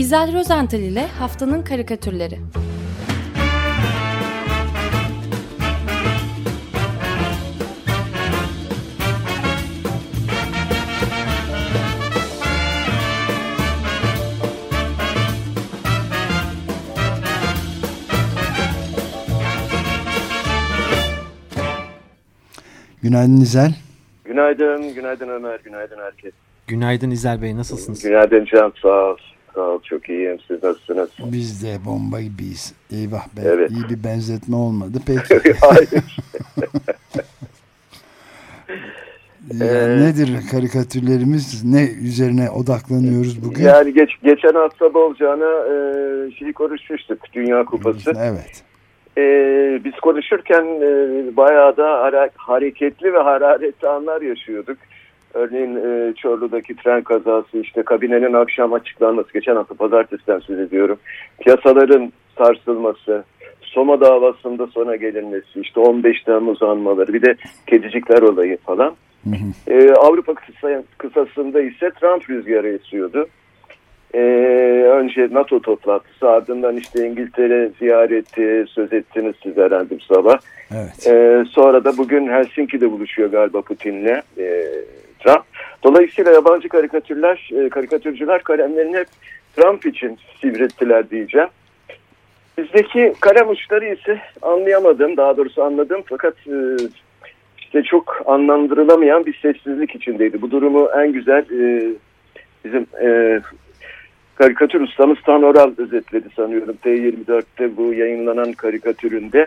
İzel Rozental ile Haftanın Karikatürleri Günaydın İzel. Günaydın, günaydın Ömer, günaydın herkes. Günaydın İzel Bey, nasılsınız? Günaydın Can, sağ ol. Sağ ol, çok iyiyim. Siz nasılsınız? Biz de bomba gibiyiz. Eyvah be, Evet. iyi bir benzetme olmadı. Peki. Hayır. Ya Ee, nedir karikatürlerimiz? Ne üzerine odaklanıyoruz bugün? yani geç, geçen hafta bolcana e, şeyi konuşmuştuk, Dünya Kupası. Evet. E, biz konuşurken e, bayağı da hara- hareketli ve hararetli anlar yaşıyorduk. Örneğin e, Çorlu'daki tren kazası, işte kabinenin akşam açıklanması, geçen hafta pazartesiden söz ediyorum. Piyasaların sarsılması, Soma davasında sona gelinmesi, işte 15 Temmuz anmaları, bir de kedicikler olayı falan. Hı hı. Ee, Avrupa kısa, kısasında ise Trump rüzgarı esiyordu. Ee, önce NATO toplantısı ardından işte İngiltere ziyareti söz ettiniz siz herhalde bu sabah. Evet. Ee, sonra da bugün Helsinki'de buluşuyor galiba Putin'le e, Trump. Dolayısıyla yabancı karikatürler, e, karikatürcüler kalemlerini hep Trump için sivrettiler diyeceğim. Bizdeki kalem uçları ise anlayamadım, daha doğrusu anladım fakat e, işte çok anlandırılamayan bir sessizlik içindeydi. Bu durumu en güzel e, bizim karikatür ustamız Tan Oral özetledi sanıyorum T24'te bu yayınlanan karikatüründe.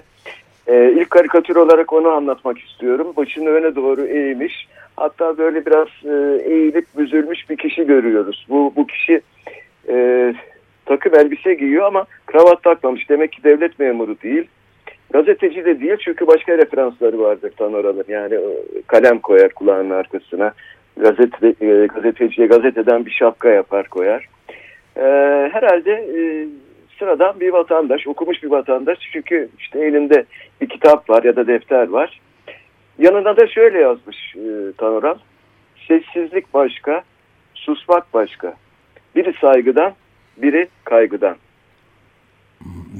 E, ilk karikatür olarak onu anlatmak istiyorum. Başını öne doğru eğmiş. Hatta böyle biraz e, eğilip büzülmüş bir kişi görüyoruz. Bu, bu kişi e, takım elbise giyiyor ama kravat takmamış. Demek ki devlet memuru değil. Gazeteci de değil çünkü başka referansları vardır Tan Oral'ın. Yani e, kalem koyar kulağının arkasına. Gazete, e, gazeteciye gazeteden bir şapka yapar koyar. E, herhalde e, sıradan bir vatandaş, okumuş bir vatandaş. Çünkü işte elinde bir kitap var ya da defter var. Yanına da şöyle yazmış e, Tan Oral. Sessizlik başka, susmak başka. Biri saygıdan, biri kaygıdan.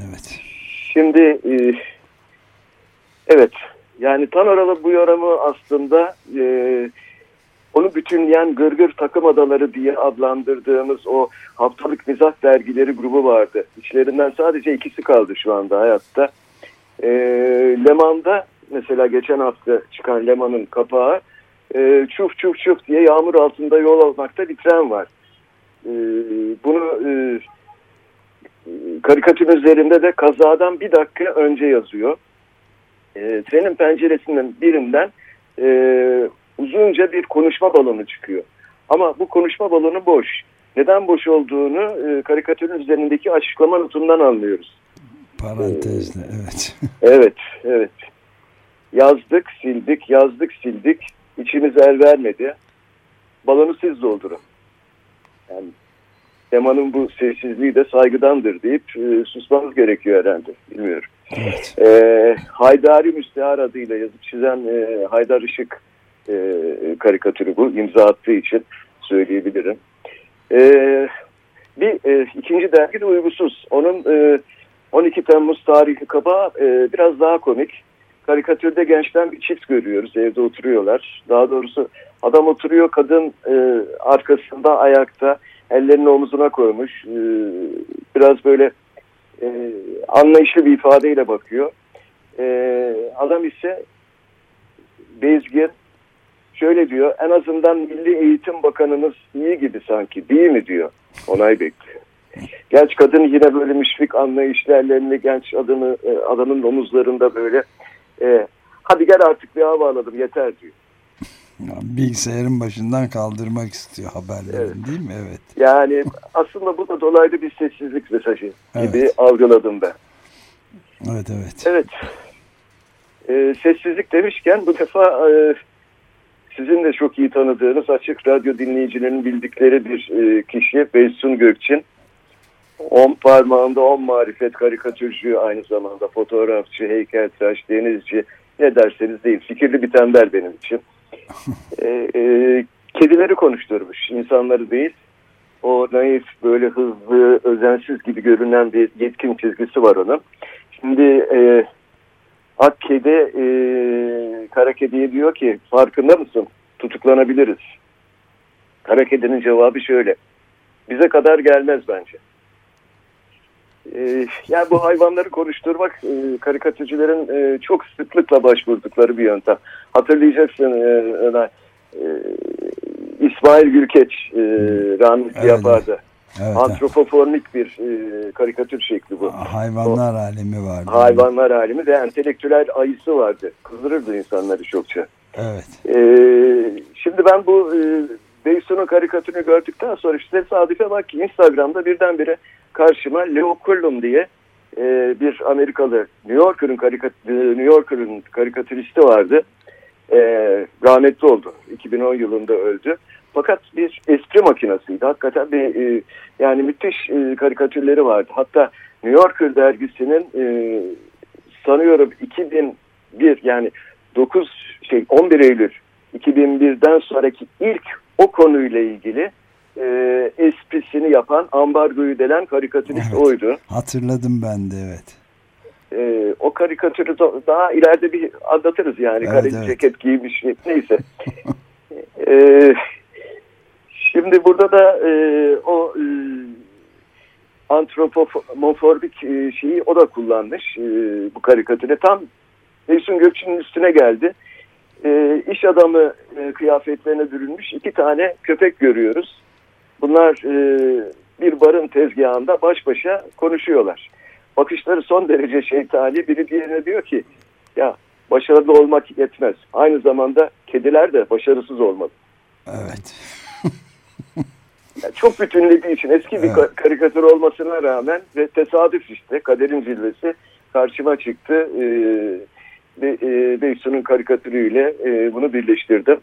Evet. Şimdi e, evet yani Tan Oralı bu yorumu aslında e, onu bütünleyen Gırgır Takım Adaları diye adlandırdığımız o haftalık mizah dergileri grubu vardı. İçlerinden sadece ikisi kaldı şu anda hayatta. E, Leman'da mesela geçen hafta çıkan Leman'ın kapağı e, çuf çuf çuf diye yağmur altında yol almakta bir tren var. E, bunu e, karikatür üzerinde de kazadan bir dakika önce yazıyor. E, trenin penceresinden birinden e, uzunca bir konuşma balonu çıkıyor. Ama bu konuşma balonu boş. Neden boş olduğunu e, karikatürün üzerindeki açıklama notundan anlıyoruz. Parantezle evet. Evet, evet. Yazdık, sildik, yazdık, sildik. İçimiz el vermedi. Balonu siz doldurun. Yani temanın bu sessizliği de saygıdandır deyip e, susmamız gerekiyor herhalde. Bilmiyorum. evet. E, Haydari Müstehar adıyla yazıp çizen e, Haydar Işık e, karikatürü bu. imza attığı için söyleyebilirim. E, bir e, ikinci dergi de Uygusuz. Onun e, 12 Temmuz tarihli kabağı e, biraz daha komik. Karikatürde gençten bir çift görüyoruz. Evde oturuyorlar. Daha doğrusu adam oturuyor, kadın e, arkasında ayakta ellerini omuzuna koymuş. E, biraz böyle e, anlayışlı bir ifadeyle bakıyor. E, adam ise bezgin şöyle diyor en azından Milli Eğitim Bakanımız iyi gibi sanki değil mi diyor. Onay bekliyor. Genç kadın yine böyle müşfik anlayışlı ellerini genç adamı, e, adamın omuzlarında böyle e, hadi gel artık bir hava alalım yeter diyor. Ya, Bilgisayarın başından kaldırmak istiyor haberlerin Evet. değil mi? Evet. Yani aslında bu da dolaylı bir sessizlik mesajı gibi Evet. algıladım ben. Evet evet. Evet. Ee, sessizlik demişken bu defa e, sizin de çok iyi tanıdığınız açık radyo dinleyicilerinin bildikleri bir e, kişi Beysun Gökçin. On parmağında on marifet karikatürcü aynı zamanda fotoğrafçı, heykeltıraş, denizci ne derseniz deyin. Fikirli bir tembel benim için. Ee, e, kedileri konuşturmuş, insanları değil. o naif böyle hızlı, özensiz gibi görünen bir yetkin çizgisi var onun. Şimdi e, Akkede e, Kara Kedi'ye diyor ki farkında mısın? Tutuklanabiliriz. Kara Kedi'nin cevabı şöyle. Bize kadar gelmez bence. E, yani bu hayvanları konuşturmak e, karikatürcülerin e, çok sıklıkla başvurdukları bir yöntem. Hatırlayacaksın e, Öner, e, İsmail Gülkeç e, rahmetli Evet, yapardı. Evet. Antropoformik bir e, karikatür şekli bu. Hayvanlar alemi vardı. Hayvanlar alemi ve entelektüel ayısı vardı. Kızdırırdı insanları çokça. Evet. E, şimdi ben bu e, Beysun'un karikatürünü gördükten sonra işte tesadüfe bak ki Instagram'da birdenbire karşıma Leo Cullum diye e, bir Amerikalı New Yorker'ın karikat New Yorker'ın karikatüristi vardı. E, rahmetli oldu. 2010 yılında öldü. Fakat bir espri makinasıydı. Hakikaten bir e, yani müthiş e, karikatürleri vardı. Hatta New Yorker dergisinin e, sanıyorum 2001 yani 9 şey 11 Eylül 2001'den sonraki ilk o konuyla ilgili e, esprisini yapan ambargoyu delen karikatürist Evet. oydu. Hatırladım ben de evet. E, o karikatürü da- daha ileride bir anlatırız yani. Evet, Kareli evet. ceket giymiş neyse. e, şimdi burada da e, o e, antropomorfik e, şeyi o da kullanmış e, bu karikatüre. Tam Efsun Gökçe'nin üstüne geldi. E, iş adamı e, kıyafetlerine bürünmüş iki tane köpek görüyoruz. Bunlar e, bir barın tezgahında baş başa konuşuyorlar. Bakışları son derece şeytani. Biri diğerine diyor ki ya başarılı olmak yetmez. Aynı zamanda kediler de başarısız olmalı. Evet. Yani çok bütünlediği için eski bir Evet. ka- karikatür olmasına rağmen ve tesadüf işte kaderin zilvesi karşıma çıktı. Ee, ve e, Beysun'un karikatürüyle e, bunu birleştirdim.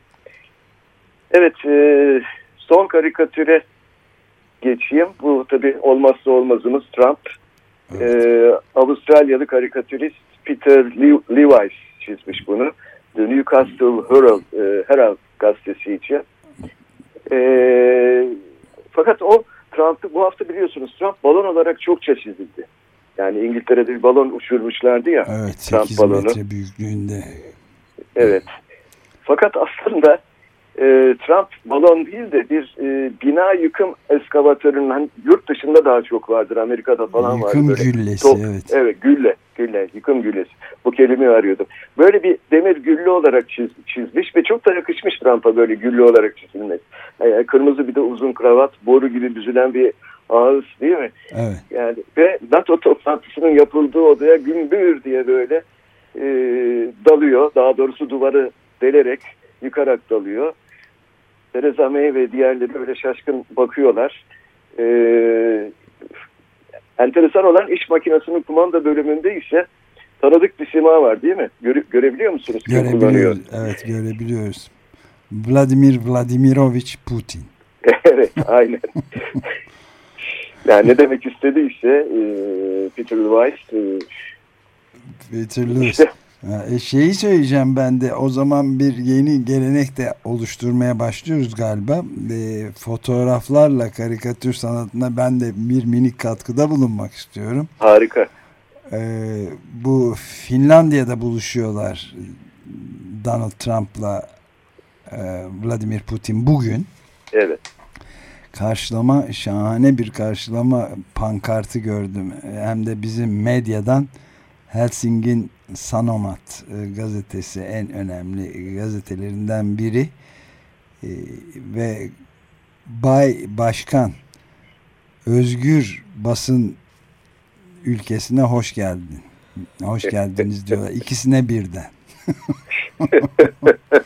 Evet e, son karikatüre geçeyim. Bu tabii olmazsa olmazımız Trump. Evet. Ee, Avustralyalı karikatürist Peter Le- Levis çizmiş bunu. The Newcastle Herald, e, Herald gazetesi için. Ee, fakat o Trump'ı bu hafta biliyorsunuz Trump balon olarak çokça çizildi. Yani İngiltere'de bir balon uçurmuşlardı ya. Evet Trump 8 balonu. metre büyüklüğünde. Evet. Fakat aslında e, Trump balon değil de bir e, bina yıkım eskavatörünün hani yurt dışında daha çok vardır. Amerika'da falan. Yıkım böyle. güllesi Top- evet. Evet gülle, gülle, yıkım güllesi. Bu kelimeyi arıyordum. Böyle bir demir güllü olarak çiz, çizmiş ve çok da yakışmış Trump'a böyle güllü olarak çizilmesi. Ee, kırmızı bir de uzun kravat, boru gibi büzülen bir ağız değil mi? Evet. Yani ve NATO toplantısının yapıldığı odaya gümbür diye böyle e, dalıyor. Daha doğrusu duvarı delerek, yıkarak dalıyor. Theresa May ve diğerleri böyle şaşkın bakıyorlar. E, enteresan olan iş makinesinin kumanda bölümünde ise tanıdık bir sima var değil mi? Göre, görebiliyor musunuz? Görebiliyoruz. Evet görebiliyoruz. Vladimir Vladimirovich Putin. evet aynen. yani ne demek istediyse e, Peter Weiss e, Peter Lewis. işte e, şeyi söyleyeceğim ben de o zaman bir yeni gelenek de oluşturmaya başlıyoruz galiba. E, fotoğraflarla karikatür sanatına ben de bir minik katkıda bulunmak istiyorum. harika. E, bu Finlandiya'da buluşuyorlar Donald Trump'la e, Vladimir Putin bugün. Evet. Karşılama şahane bir karşılama pankartı gördüm. Hem de bizim medyadan Helsingin Sanomat e, gazetesi en önemli gazetelerinden biri E, ve Bay Başkan özgür basın ülkesine hoş geldin. Hoş geldiniz diyorlar. İkisine birden.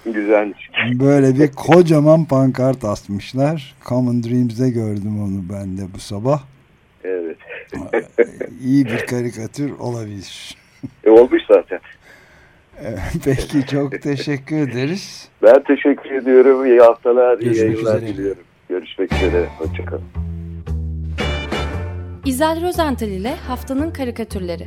Güzelmiş. Böyle bir kocaman pankart asmışlar. Common Dreams'de gördüm onu ben de bu sabah. İyi bir karikatür olabilir. E, olmuş zaten. Evet, Peki çok teşekkür ederiz. Ben teşekkür ediyorum. İyi haftalar, iyi Görüşmek yayınlar üzere. diliyorum. Görüşmek üzere. Hoşçakalın. İzel Rozental ile Haftanın Karikatürleri